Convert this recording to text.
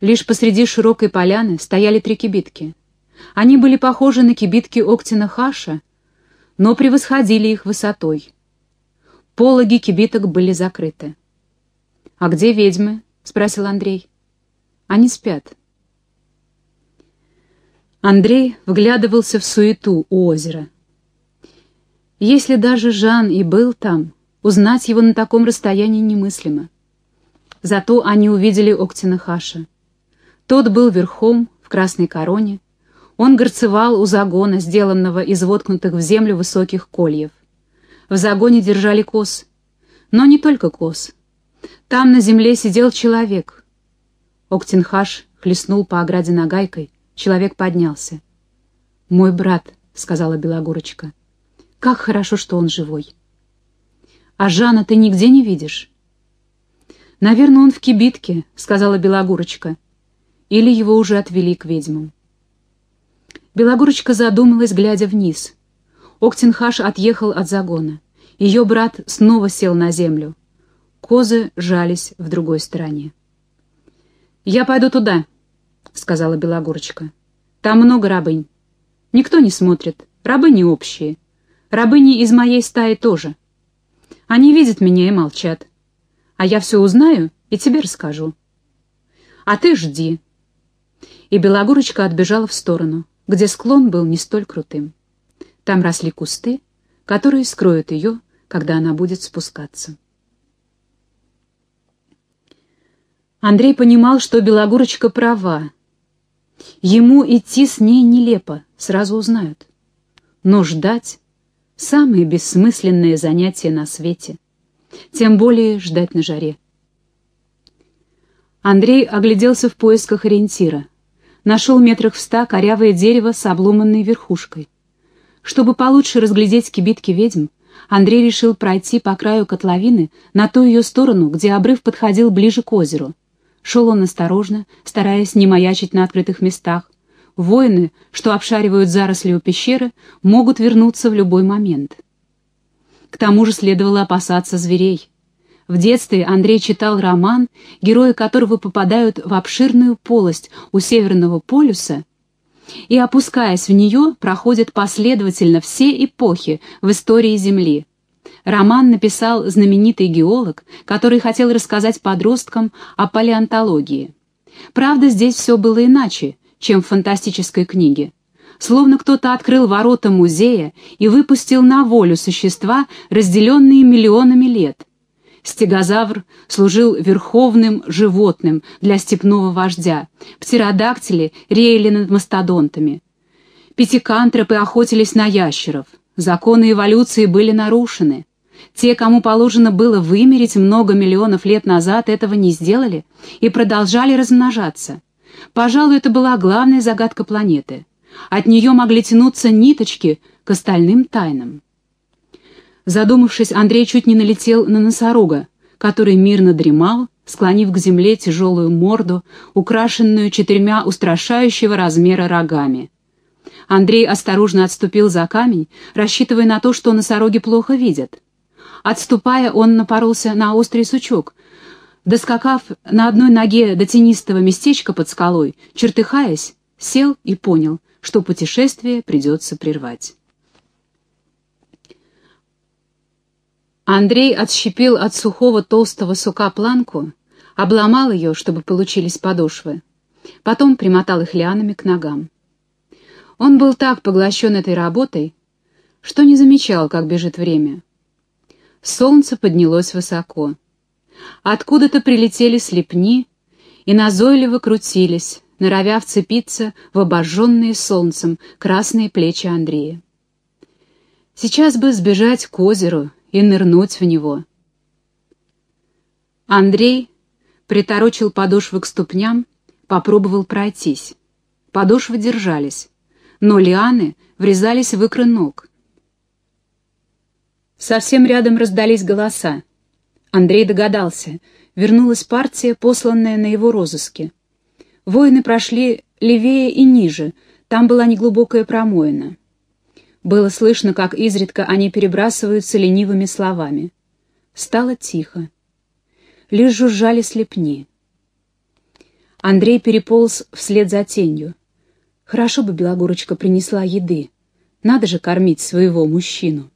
Лишь посреди широкой поляны стояли три кибитки. Они были похожи на кибитки Октина Хаша, но превосходили их высотой. Пологи кибиток были закрыты. «А где ведьмы?» — спросил Андрей. «Они спят». Андрей вглядывался в суету у озера. Если даже Жан и был там, узнать его на таком расстоянии немыслимо. Зато они увидели Октина Хаша. Тот был верхом, в красной короне. Он горцевал у загона, сделанного из воткнутых в землю высоких кольев. В загоне держали коз. Но не только коз. Там на земле сидел человек. Октинхаш хлестнул по ограде нагайкой. Человек поднялся. «Мой брат», — сказала Белогорочка. «Как хорошо, что он живой». «А Жана ты нигде не видишь?» «Наверное, он в кибитке», — сказала Белогорочка. Или его уже отвели к ведьмам. Белогорочка задумалась, глядя вниз. Октинхаш отъехал от загона. Ее брат снова сел на землю. Козы жались в другой стороне. «Я пойду туда», — сказала Белогорочка. «Там много рабынь. Никто не смотрит. Рабыни общие. Рабыни из моей стаи тоже. Они видят меня и молчат. А я все узнаю и тебе расскажу. А ты жди, и Белогорочка отбежала в сторону, где склон был не столь крутым. Там росли кусты, которые скроют ее, когда она будет спускаться. Андрей понимал, что Белогорочка права. Ему идти с ней нелепо, сразу узнают. Но ждать — самое бессмысленное занятие на свете. Тем более ждать на жаре. Андрей огляделся в поисках ориентира — нашел метрах в ста корявое дерево с обломанной верхушкой. Чтобы получше разглядеть кибитки ведьм, Андрей решил пройти по краю котловины на ту ее сторону, где обрыв подходил ближе к озеру. Шел он осторожно, стараясь не маячить на открытых местах. Воины, что обшаривают заросли у пещеры, могут вернуться в любой момент. К тому же следовало опасаться зверей. В детстве Андрей читал роман, герои которого попадают в обширную полость у Северного полюса и, опускаясь в нее, проходят последовательно все эпохи в истории Земли. Роман написал знаменитый геолог, который хотел рассказать подросткам о палеонтологии. Правда, здесь все было иначе, чем в фантастической книге. Словно кто-то открыл ворота музея и выпустил на волю существа, разделенные миллионами лет — Стегозавр служил верховным животным для степного вождя. Птеродактили реяли над мастодонтами. Пятикантропы охотились на ящеров. Законы эволюции были нарушены. Те, кому положено было вымереть много миллионов лет назад, этого не сделали и продолжали размножаться. Пожалуй, это была главная загадка планеты. От нее могли тянуться ниточки к остальным тайнам. Задумавшись, Андрей чуть не налетел на носорога, который мирно дремал, склонив к земле тяжелую морду, украшенную четырьмя устрашающего размера рогами. Андрей осторожно отступил за камень, рассчитывая на то, что носороги плохо видят. Отступая, он напоролся на острый сучок. Доскакав на одной ноге до тенистого местечка под скалой, чертыхаясь, сел и понял, что путешествие придется прервать. Андрей отщепил от сухого толстого сука планку, обломал ее, чтобы получились подошвы, потом примотал их лианами к ногам. Он был так поглощен этой работой, что не замечал, как бежит время. Солнце поднялось высоко. Откуда-то прилетели слепни и назойливо крутились, норовя вцепиться в обожженные солнцем красные плечи Андрея. Сейчас бы сбежать к озеру и нырнуть в него. Андрей приторочил подошвы к ступням, попробовал пройтись. Подошвы держались, но лианы врезались в икры ног. Совсем рядом раздались голоса. Андрей догадался. Вернулась партия, посланная на его розыске. Воины прошли левее и ниже, там была неглубокая промоина. Было слышно, как изредка они перебрасываются ленивыми словами. Стало тихо. Лишь жужжали слепни. Андрей переполз вслед за тенью. Хорошо бы Белогорочка принесла еды. Надо же кормить своего мужчину.